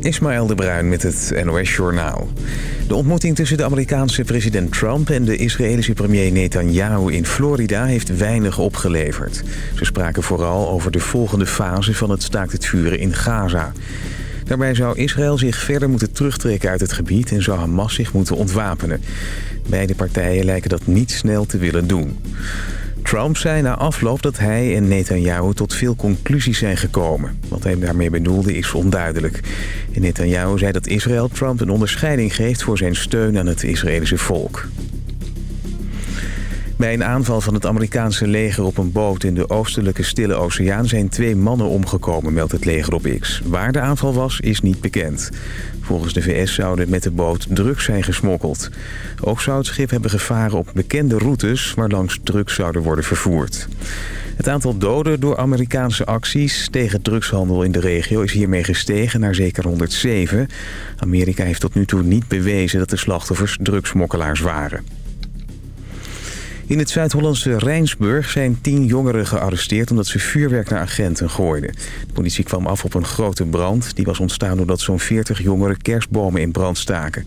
Ismaël de Bruin met het NOS Journaal. De ontmoeting tussen de Amerikaanse president Trump en de Israëlische premier Netanyahu in Florida heeft weinig opgeleverd. Ze spraken vooral over de volgende fase van het staakt het vuren in Gaza. Daarbij zou Israël zich verder moeten terugtrekken uit het gebied en zou Hamas zich moeten ontwapenen. Beide partijen lijken dat niet snel te willen doen. Trump zei na afloop dat hij en Netanyahu tot veel conclusies zijn gekomen. Wat hij daarmee bedoelde is onduidelijk. En Netanyahu zei dat Israël Trump een onderscheiding geeft voor zijn steun aan het Israëlische volk. Bij een aanval van het Amerikaanse leger op een boot in de oostelijke Stille Oceaan zijn twee mannen omgekomen, meldt het leger op X. Waar de aanval was, is niet bekend. Volgens de VS zouden met de boot drugs zijn gesmokkeld. Ook zou het schip hebben gevaren op bekende routes waarlangs drugs zouden worden vervoerd. Het aantal doden door Amerikaanse acties tegen drugshandel in de regio is hiermee gestegen naar zeker 107. Amerika heeft tot nu toe niet bewezen dat de slachtoffers drugsmokkelaars waren. In het Zuid-Hollandse Rijnsburg zijn tien jongeren gearresteerd... omdat ze vuurwerk naar agenten gooiden. De politie kwam af op een grote brand. Die was ontstaan doordat zo'n 40 jongeren kerstbomen in brand staken.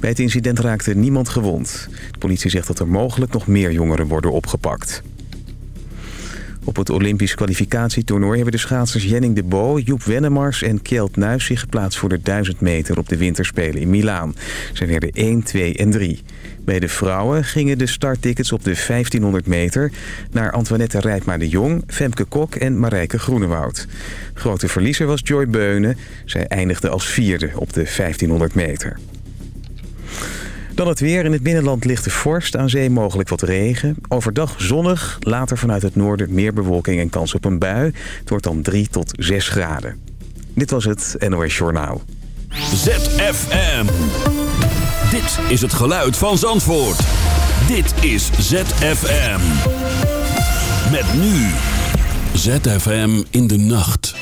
Bij het incident raakte niemand gewond. De politie zegt dat er mogelijk nog meer jongeren worden opgepakt. Op het Olympisch kwalificatietoernooi hebben de schaatsers Jenning de Bo, Joep Wennemars en Kjeld Nuis zich geplaatst voor de 1000 meter op de winterspelen in Milaan. Ze werden 1, 2 en 3. Bij de vrouwen gingen de starttickets op de 1500 meter naar Antoinette Rijpma de Jong, Femke Kok en Marijke Groenewoud. Grote verliezer was Joy Beunen. Zij eindigde als vierde op de 1500 meter. Dan het weer. In het binnenland ligt de vorst. Aan zee mogelijk wat regen. Overdag zonnig. Later vanuit het noorden meer bewolking en kans op een bui. Het wordt dan 3 tot 6 graden. Dit was het NOS Journaal. ZFM. Dit is het geluid van Zandvoort. Dit is ZFM. Met nu. ZFM in de nacht.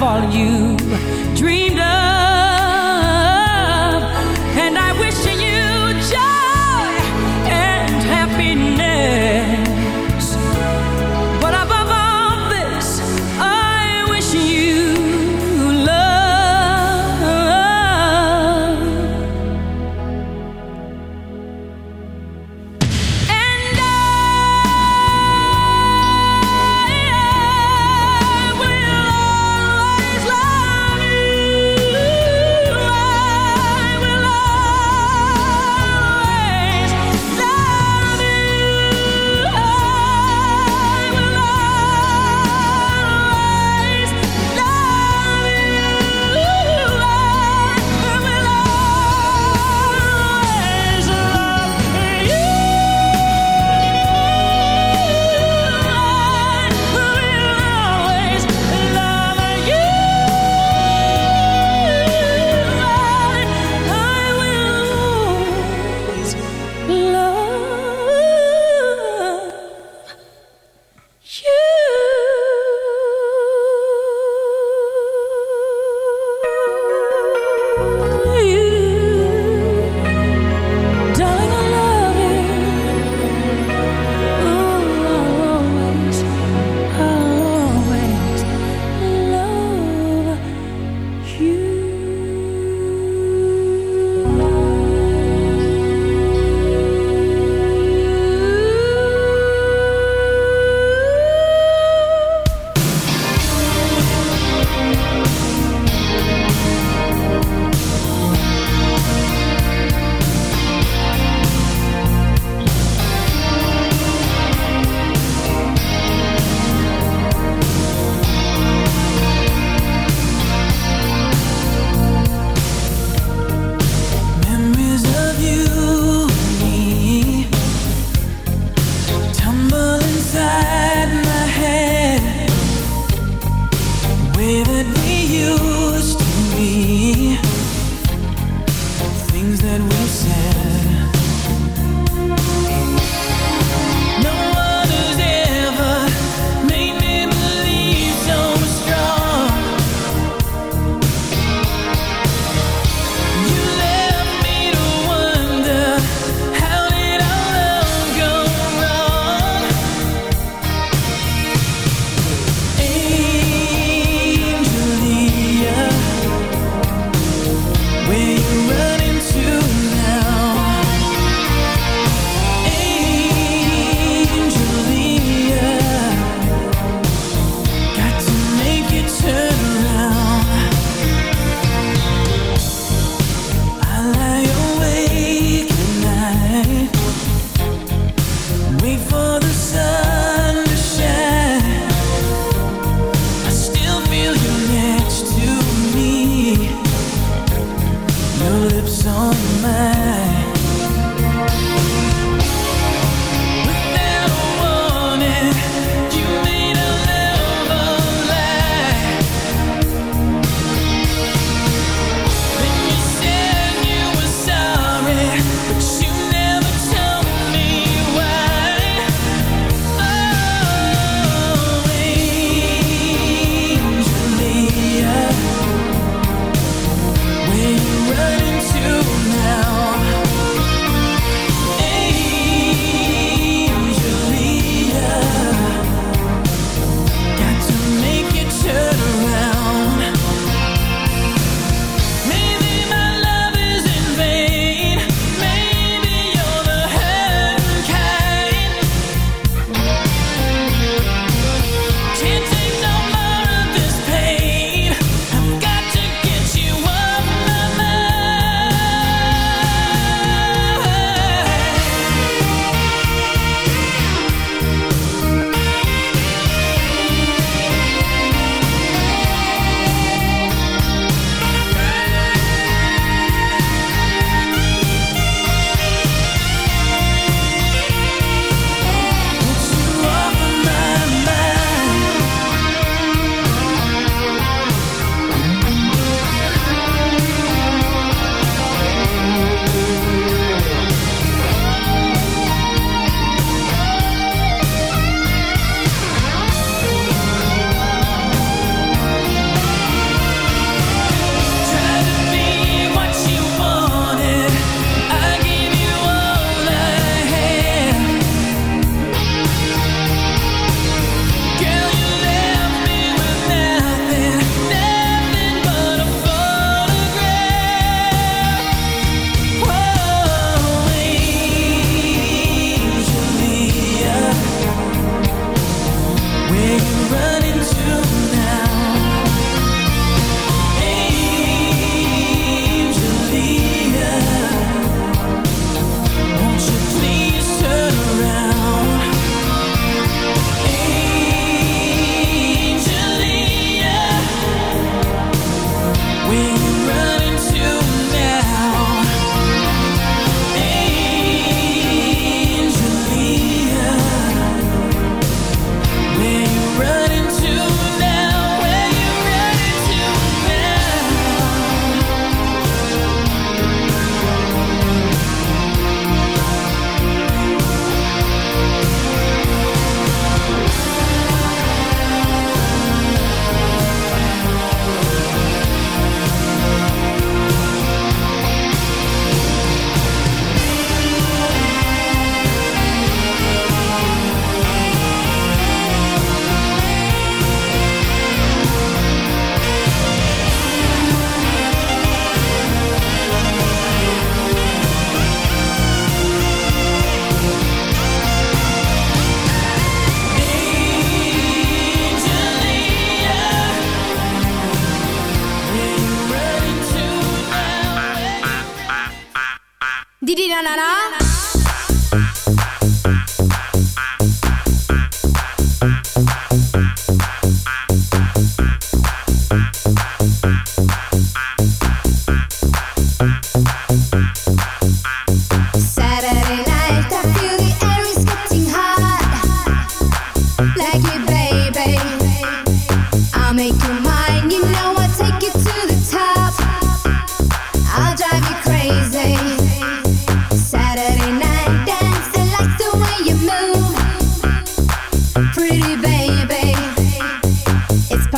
all you dreamed of.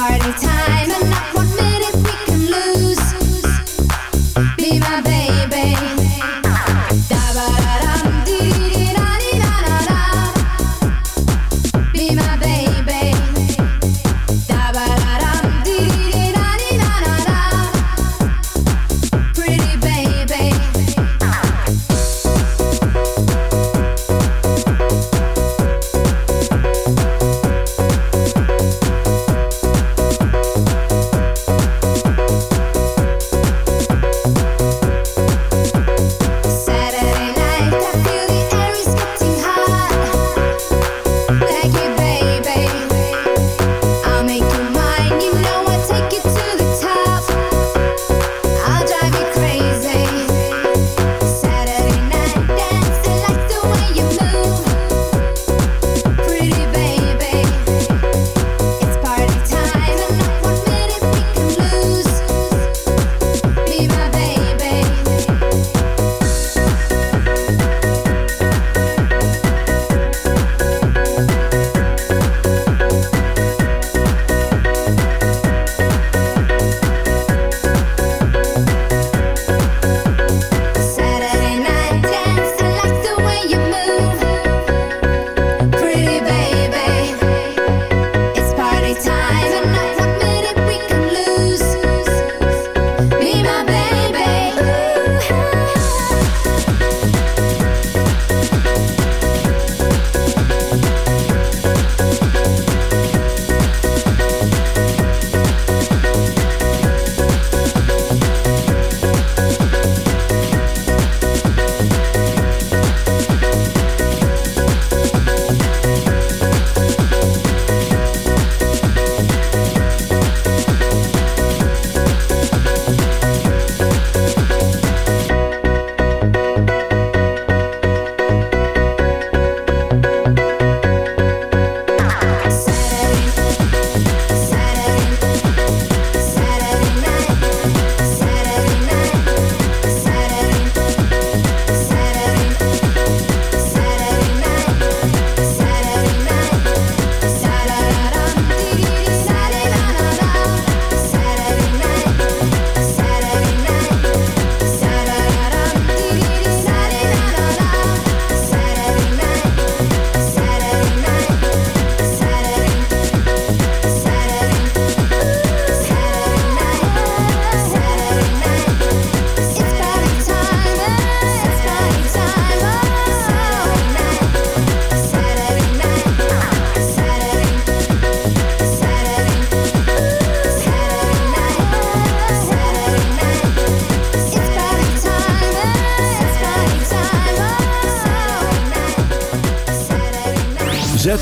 party time.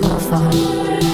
too far.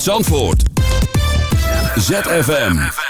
Vanuit Zandvoort. ZFM.